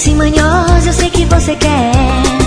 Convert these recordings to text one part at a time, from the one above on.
que eu não vou mais te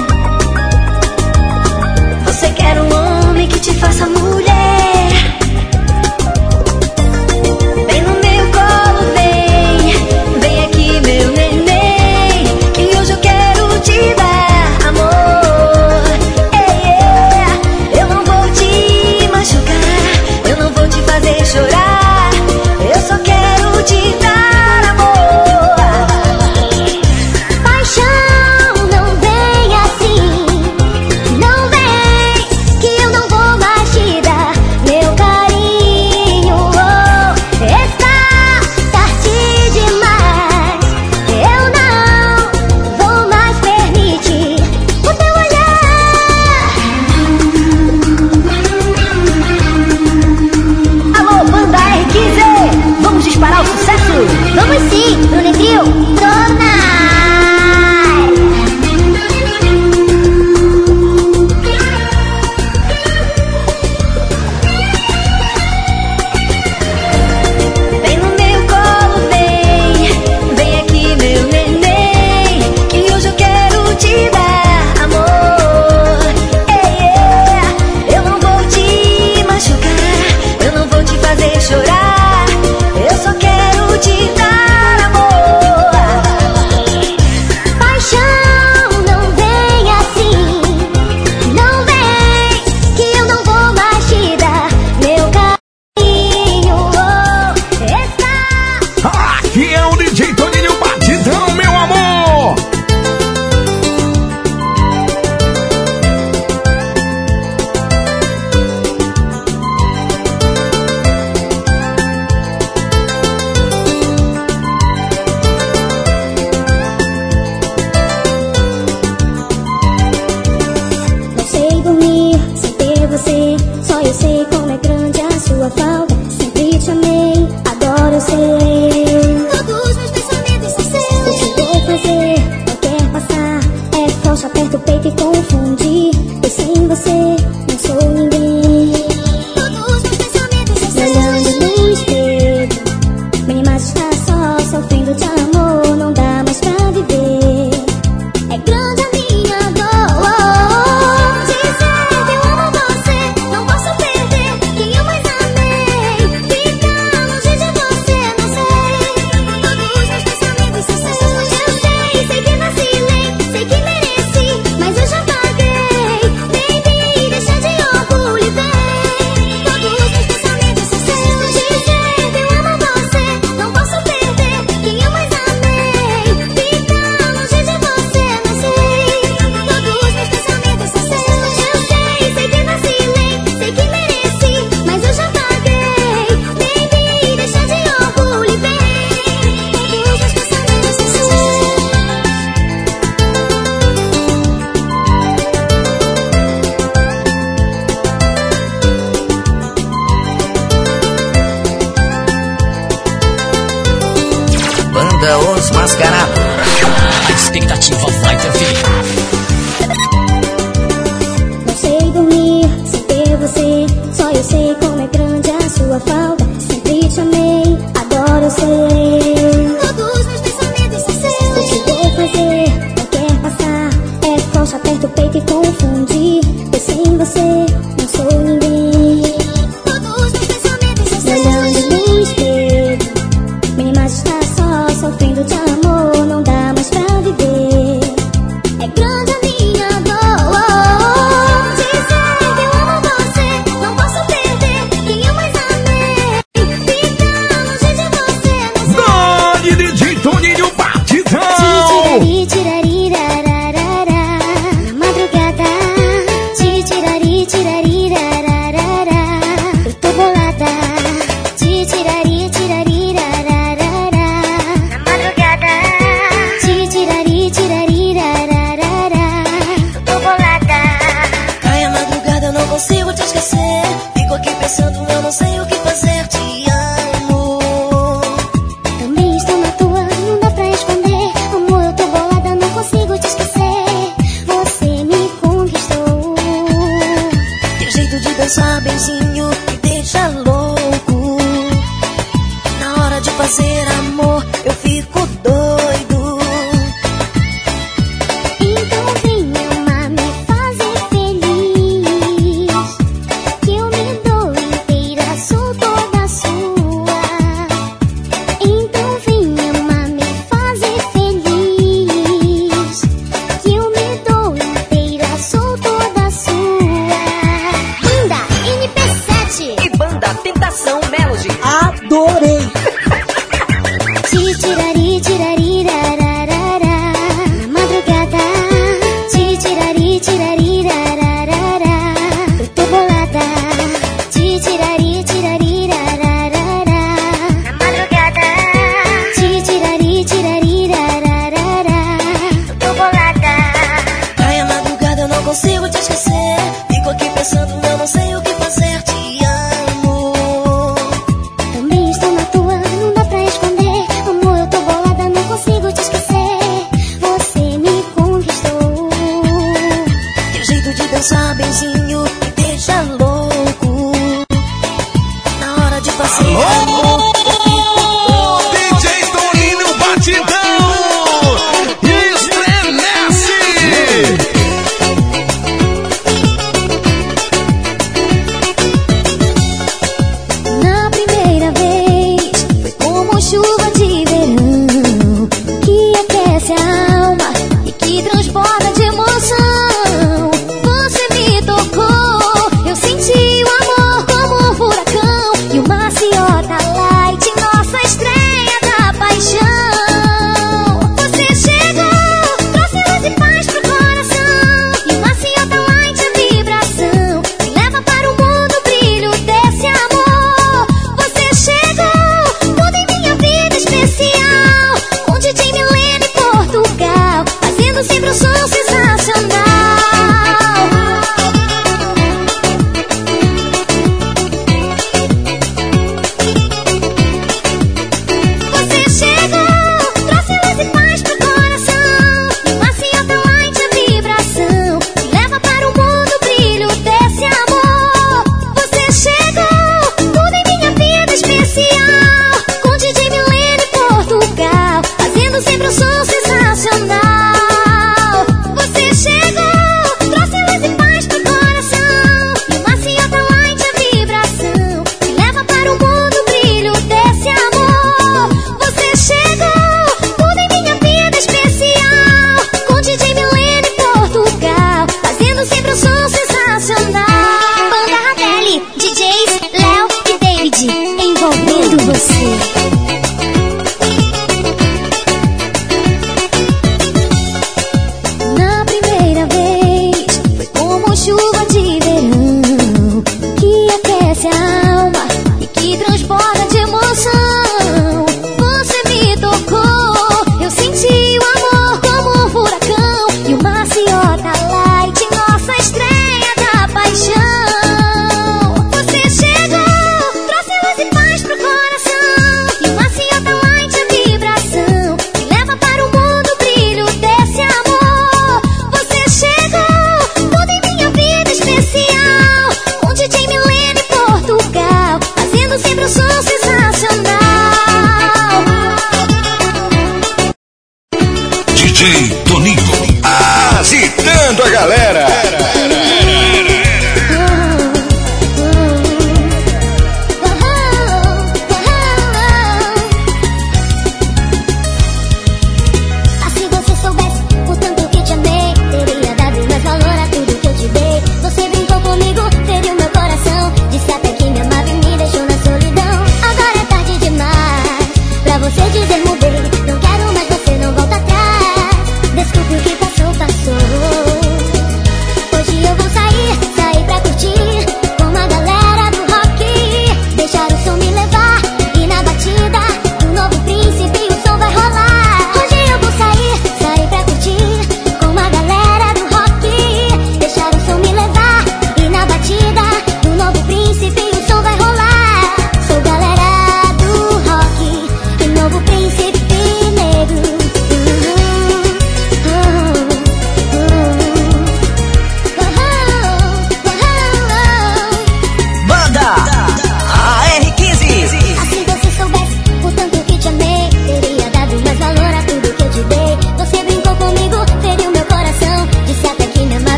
onde Eu sem você. Tô aqui pensando, eu não sei o que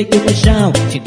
Deito no chão, te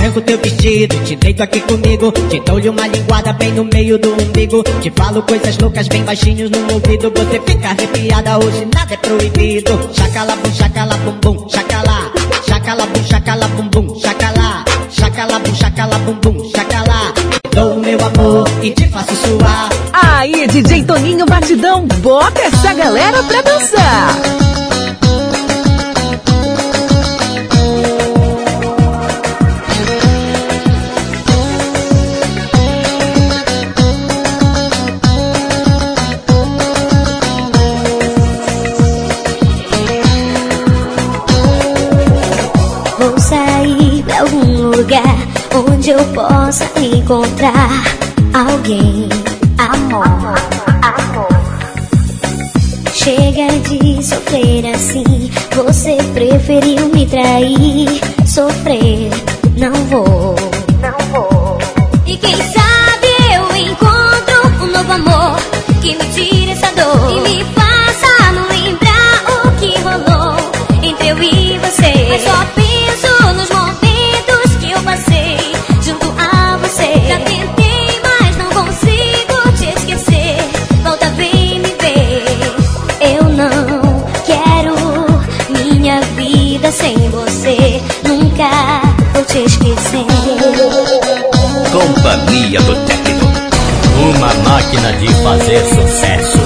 arranco teu vestido, te deito aqui comigo, te dou-lhe uma linguada bem no meio do umbigo, te falo coisas loucas bem baixinhos no ouvido, você fica arrepiada, hoje nada é proibido. Chacala bum, chacala bum bum, chacala, chacala bum, chacala bum bum, chacala, chacala bum, chacala bum bum, chacala. Dou o meu amor e te faço suar. Aí, DJ Toninho Batidão, bota essa galera pra dançar. encontrar alguém, amor, amor. Chega de sofrer assim, você preferiu me trair, sofrer, não vou, não vou. E quem sabe Companhia do técnico. Uma máquina de fazer sucesso.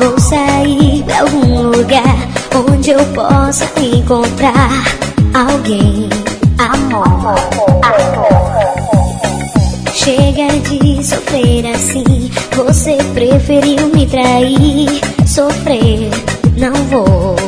Vou sair pra algum lugar onde eu possa encontrar alguém Você preferiu me trair, sofrer, não vou.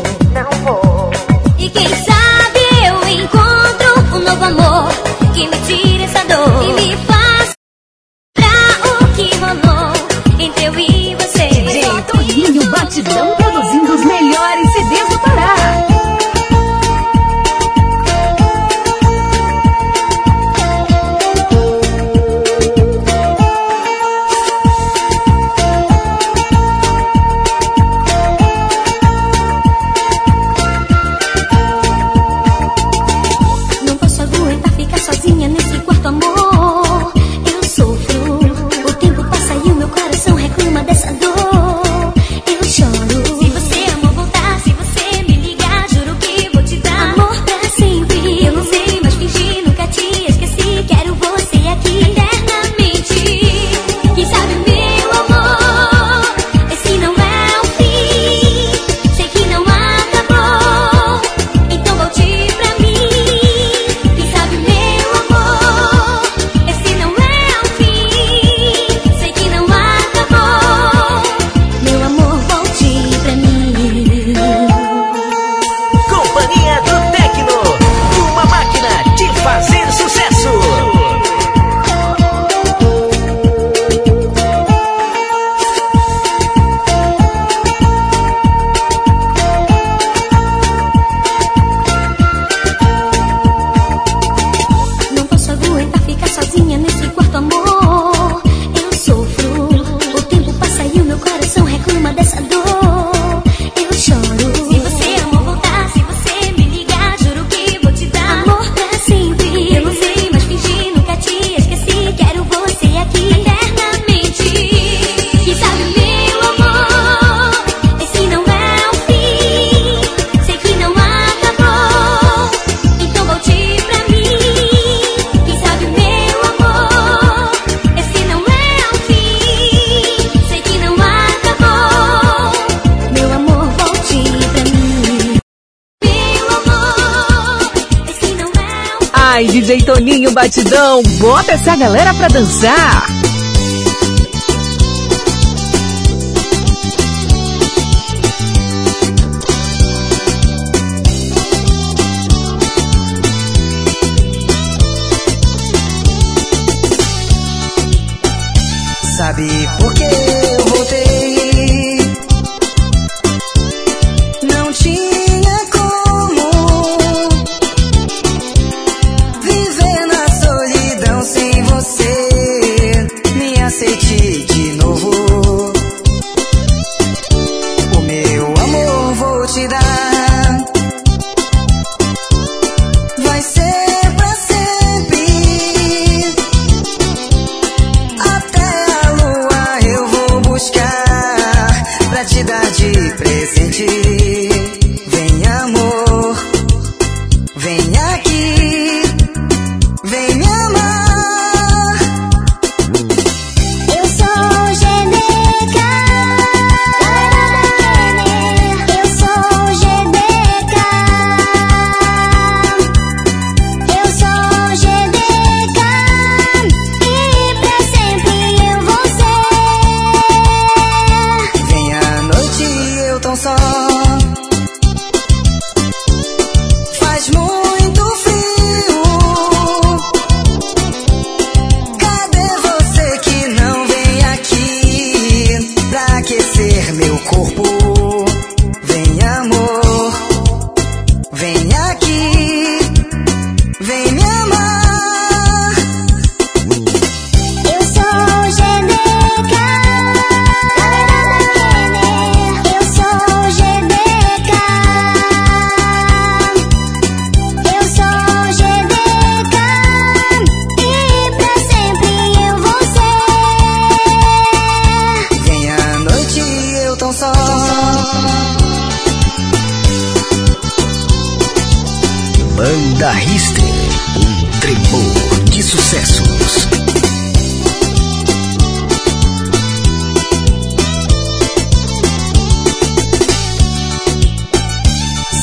batidão, bota essa galera pra dançar.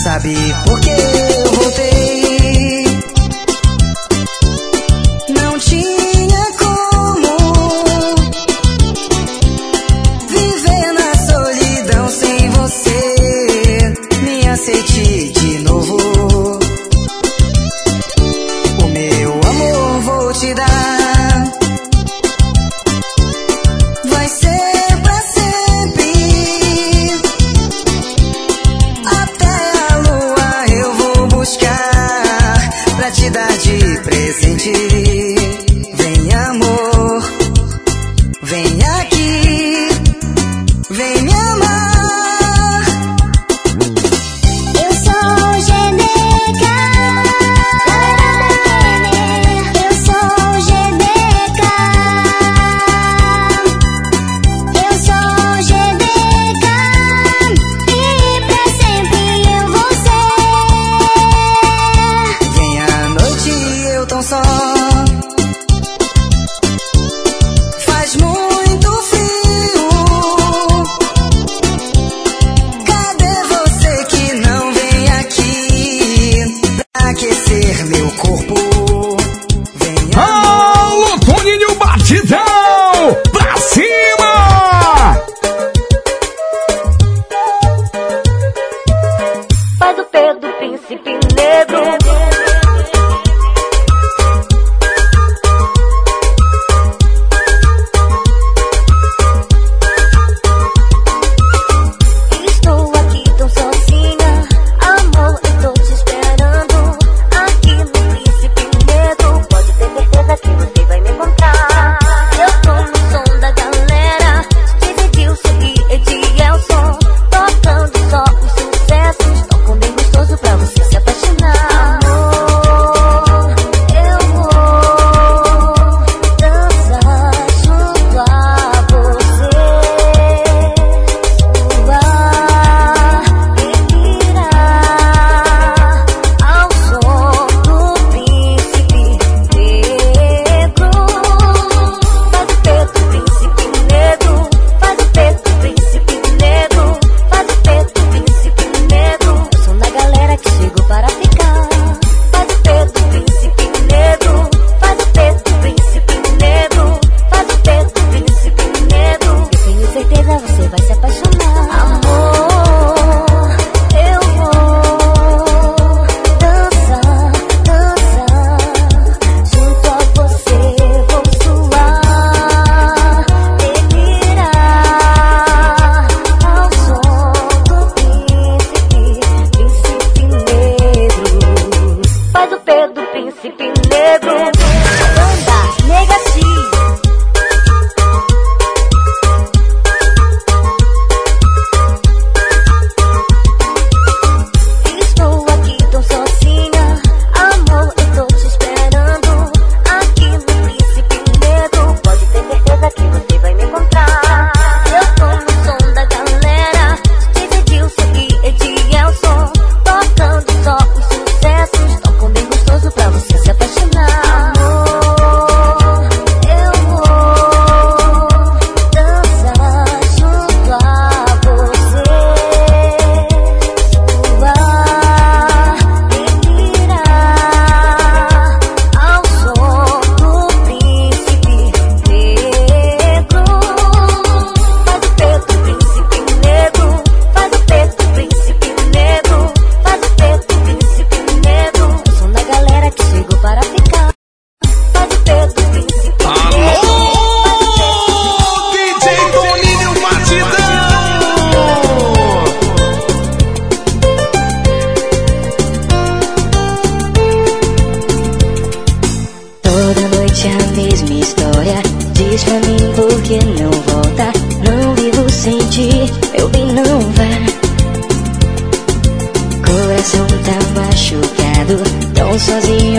Sabe por que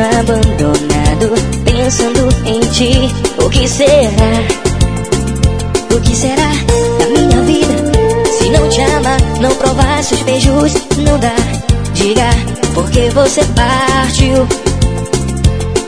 abandonado Pensando em ti O que será? O que será da minha vida? Se não te amar, não provar seus beijos Não dá, diga Porque você partiu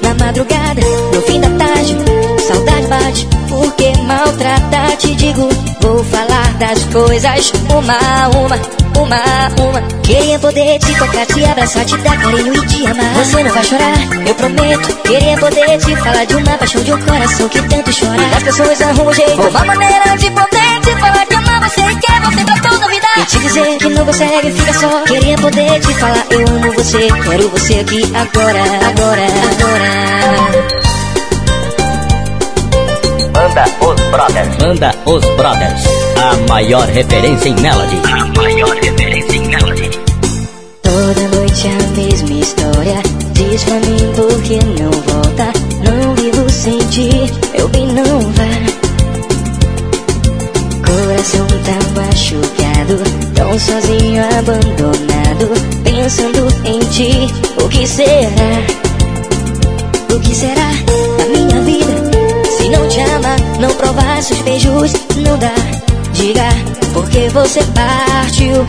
Na madrugada, no fim da tarde saudade bate, porque maltrata, te digo, vou falar das coisas uma a uma, uma a uma. Queria poder te tocar, te abraçar, te dar carinho e te amar. Você não vai chorar, eu prometo. Queria poder te falar de uma paixão de um coração que tanto chora. As pessoas arrumam um jeito, uma maneira de poder te falar que ama você e quer você pra toda a vida. E te dizer que não consegue, fica só. Queria poder te falar, eu amo você, quero você aqui agora, agora, agora. Banda Os Brothers. Banda Os Brothers. A maior referência em Melody. A maior referência em Melody. Toda noite a mesma história. Diz pra mim por que não volta. Não vivo sem ti, meu bem, não vá. Coração tá machucado, tão sozinho, abandonado. Pensando em ti, o que será? O que será da minha vida? Não provar seus beijos, não dá. Diga, porque você partiu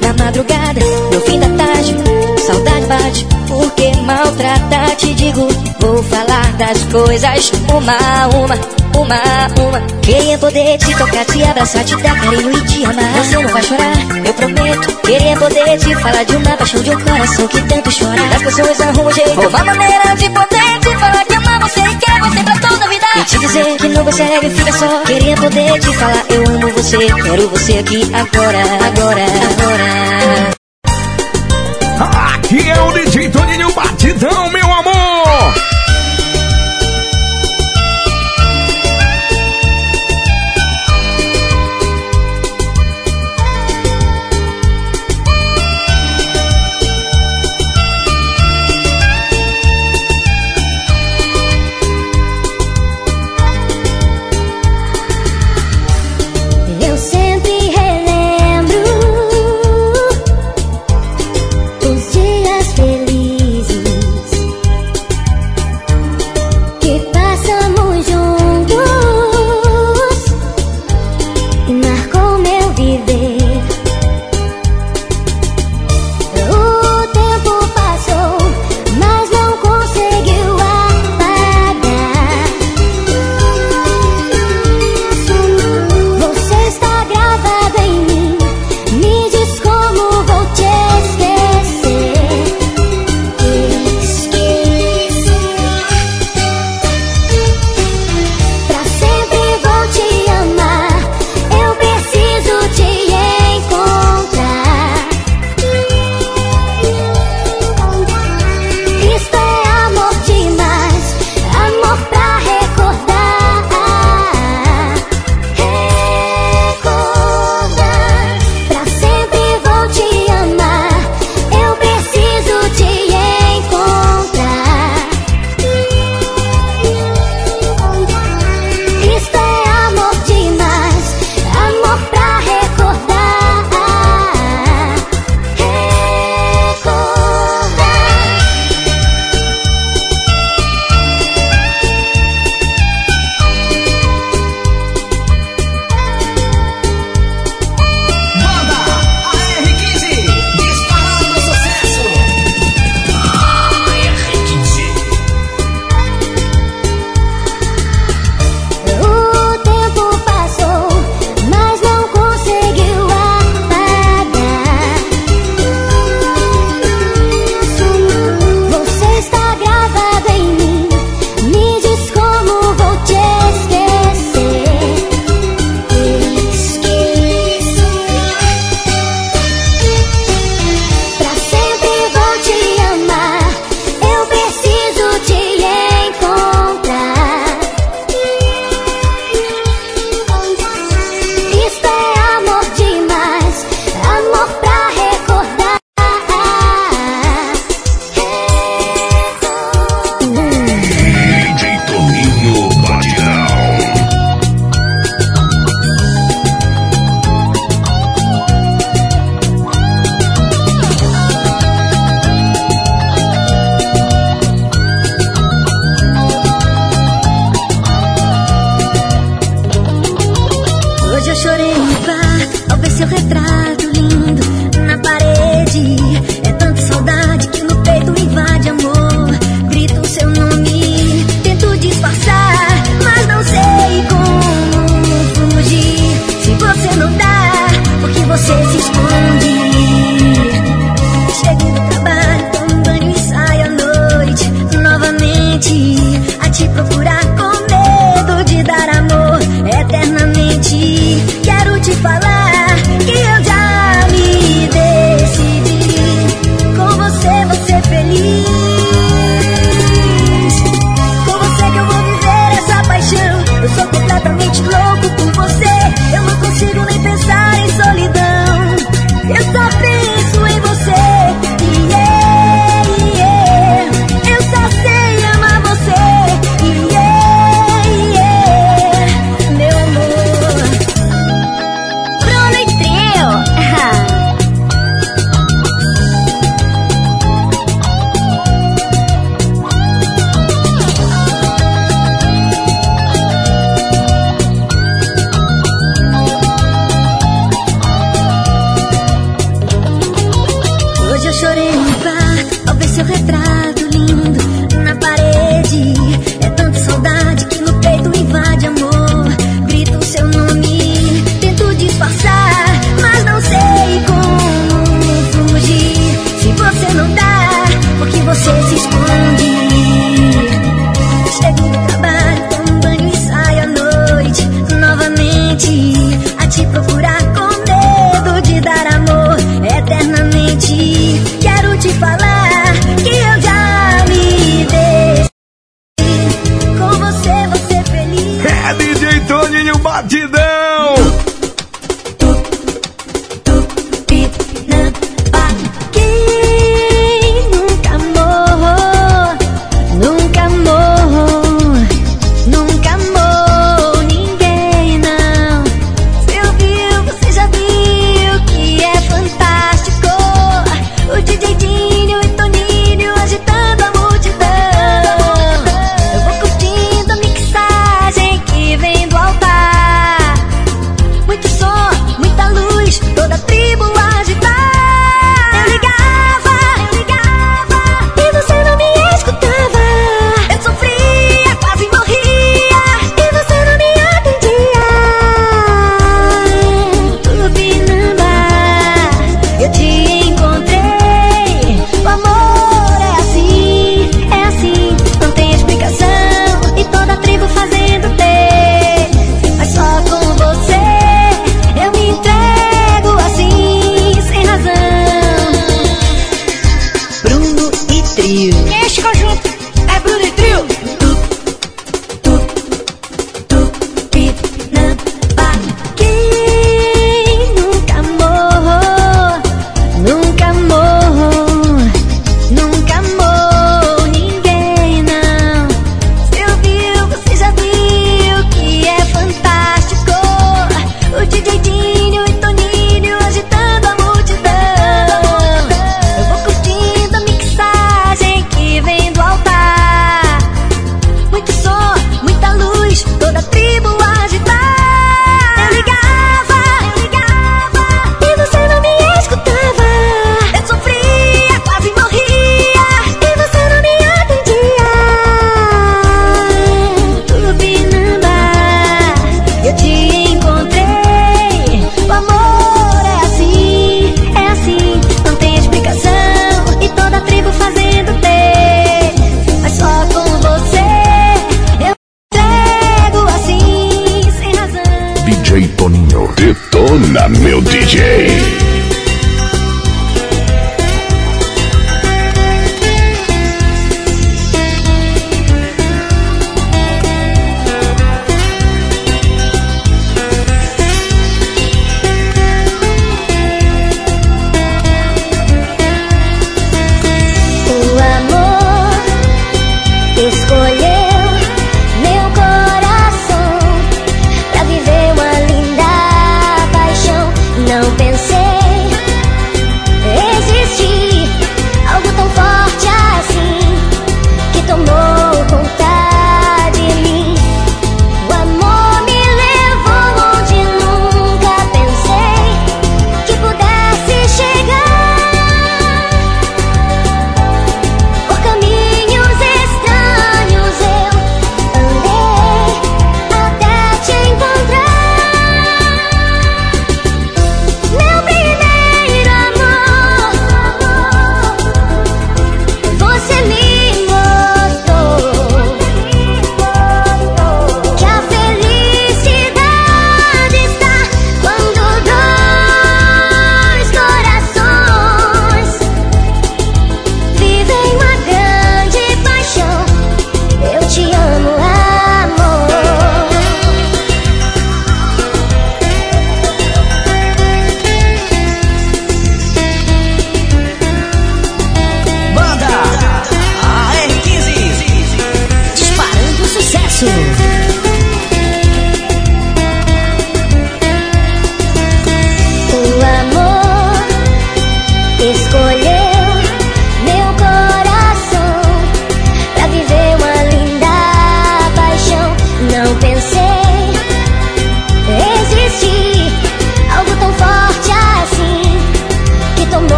na madrugada, no fim da tarde, saudade bate, porque maltrata, te digo, vou falar das coisas uma a uma, uma a uma. Queria poder te tocar, te abraçar, te dar carinho e te amar. Você não vai chorar, eu prometo. Queria poder te falar de uma paixão de um coração que tanto chora. As pessoas arrumam um jeito, uma maneira de poder te falar que ama você e quer você pra toda a vida. E te dizer que não consegue, fica só. Queria poder te falar, eu amo você, quero você aqui agora, agora, agora. Aqui é o DJ Toninho Batidão, meu amor!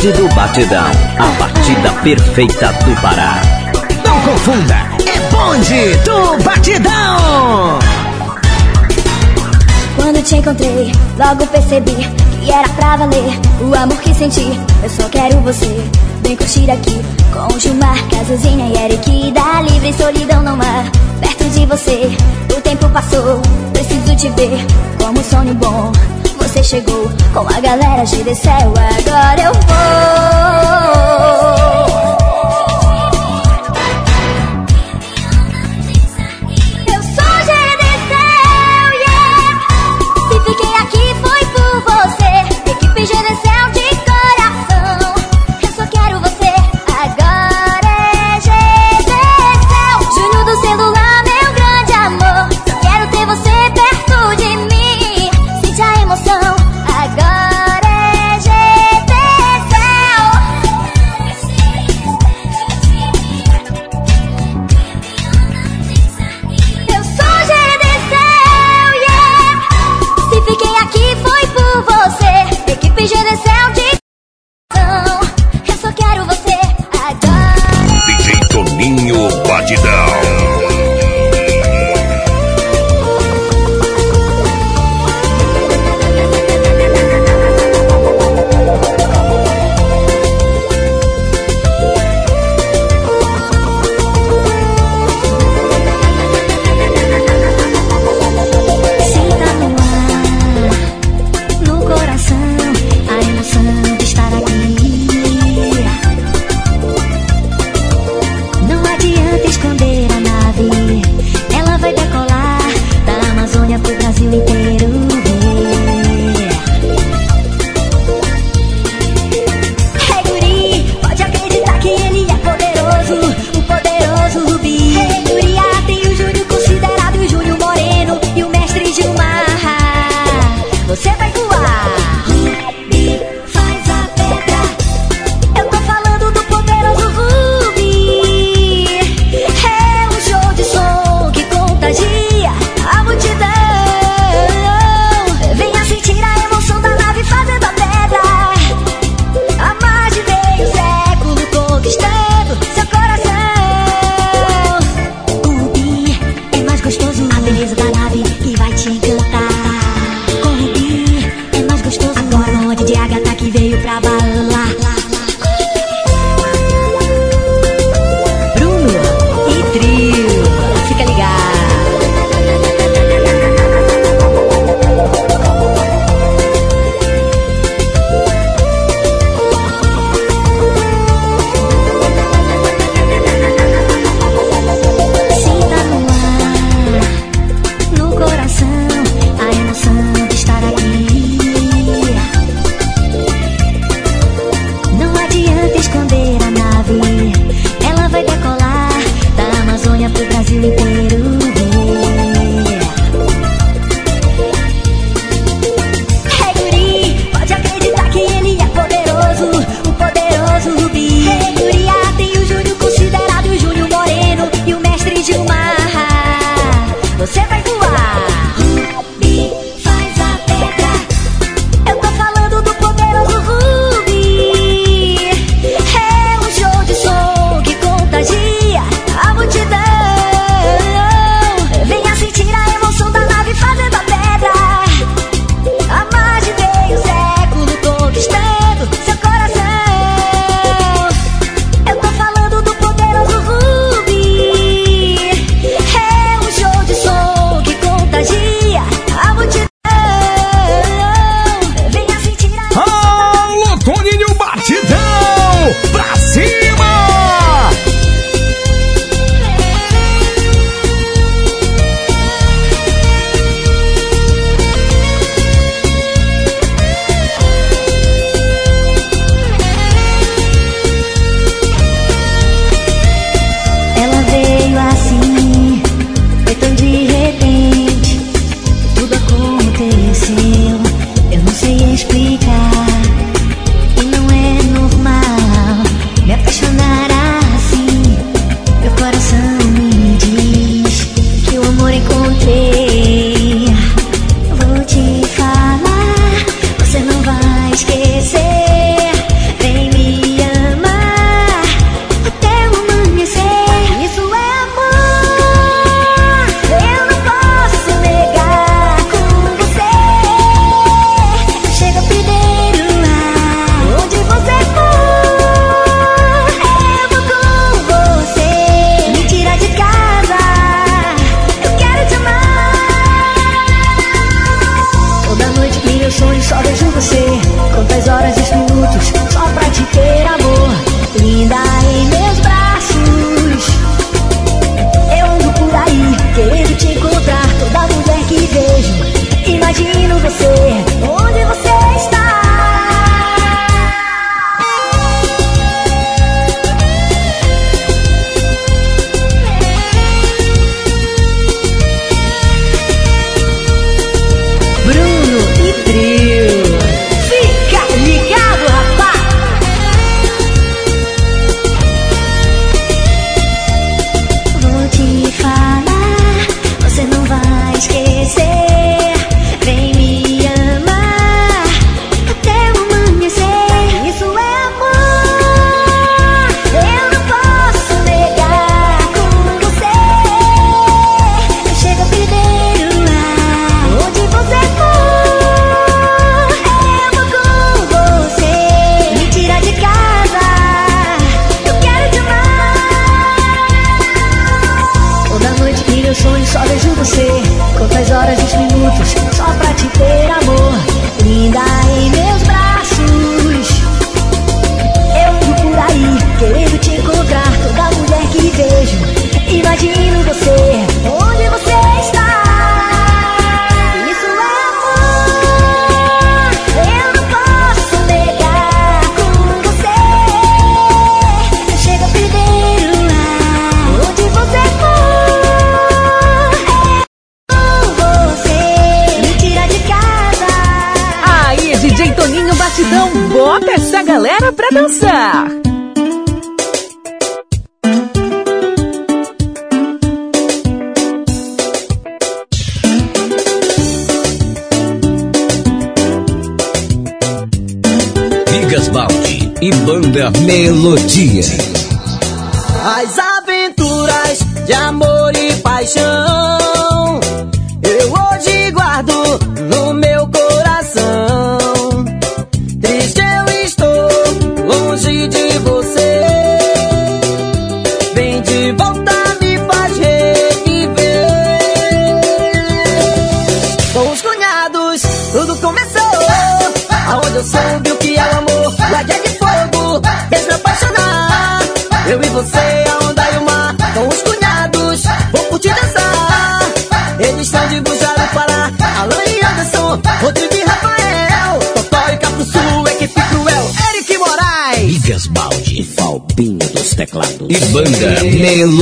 bonde do batidão, a batida perfeita do Pará. Não confunda, é bonde do batidão. Quando te encontrei, logo percebi que era pra valer o amor que senti. Eu só quero você, vem curtir aqui com Gilmar, Casuzinha e Eric. dá livre solidão não há perto de você. O tempo passou, preciso te ver como um sonho bom você chegou. Com a galera, de céu agora eu vou.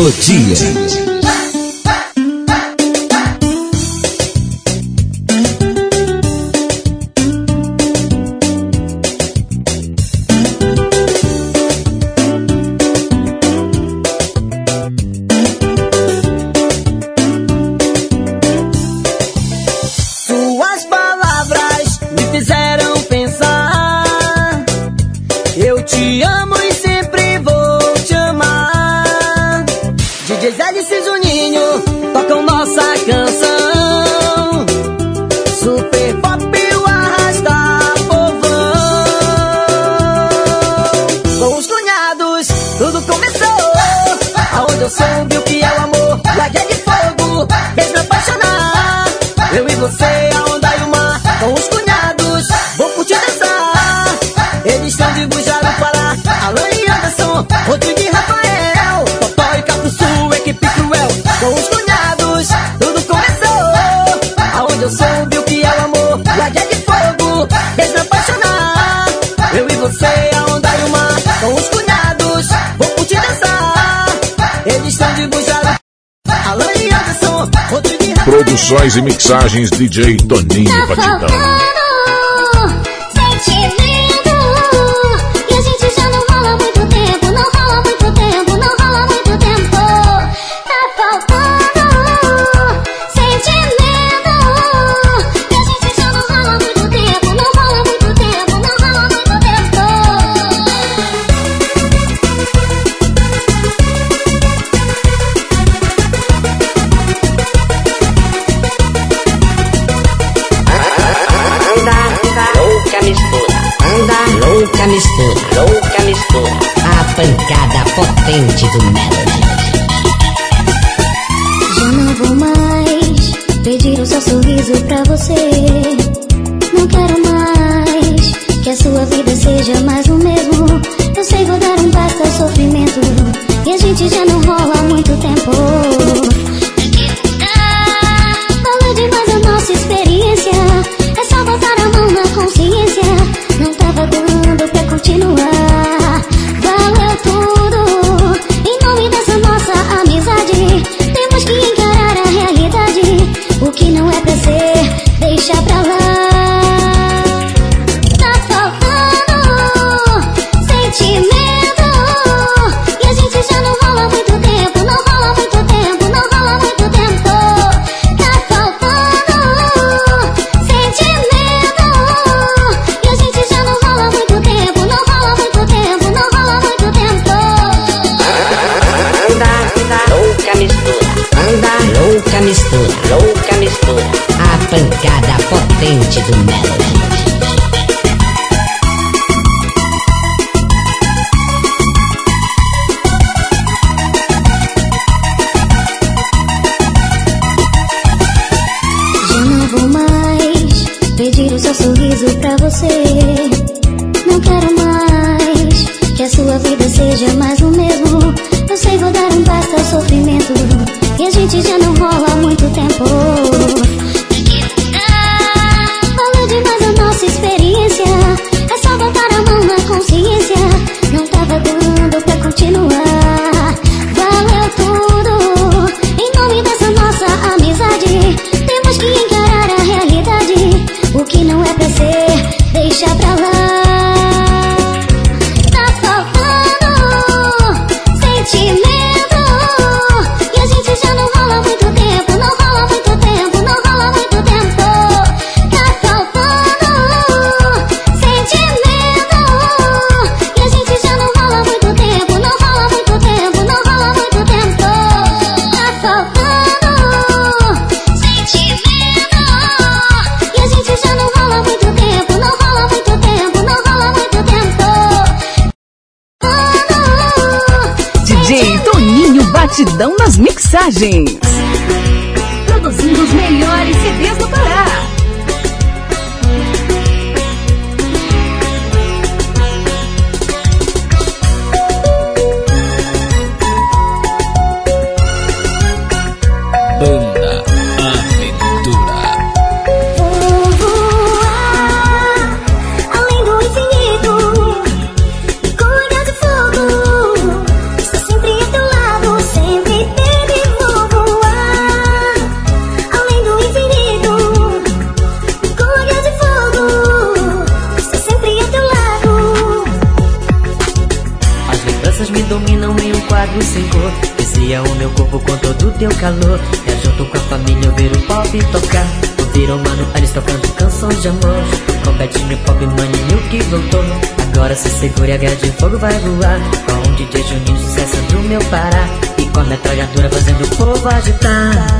Melodia. coração o que é o amor, laje de fogo, fez me apaixonar. Eu e você, a onda e o mar, com os cunhados, vou curtir dançar. Eles estão de Bujá no Pará, Alan e Anderson, Rodrigo Produções e mixagens DJ Toninho Batidão. dente do mel. Mente do Melo. Mixagens. Teu calor. É junto com a família ouvir o pop tocar. Ouvir o mano, eles tocando canções de amor. Com Betinho, pop, maninho que voltou Agora se segura e a guerra de fogo vai voar. Com o DJ Juninho, sucesso do meu Pará. E com a metralhadora fazendo o povo agitar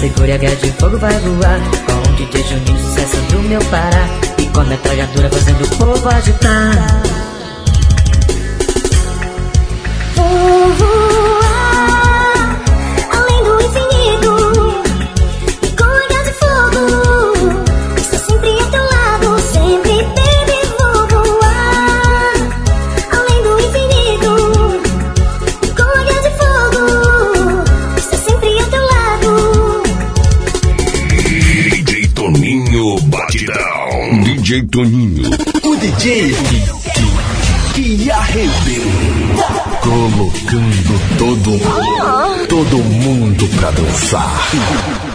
segure a guerra de fogo vai voar. Com o DJ Juninho, sucesso do meu Pará. E com a metralhadora fazendo o povo agitar Toninho. O DJ que, que arrebenta. Colocando todo, todo mundo pra dançar.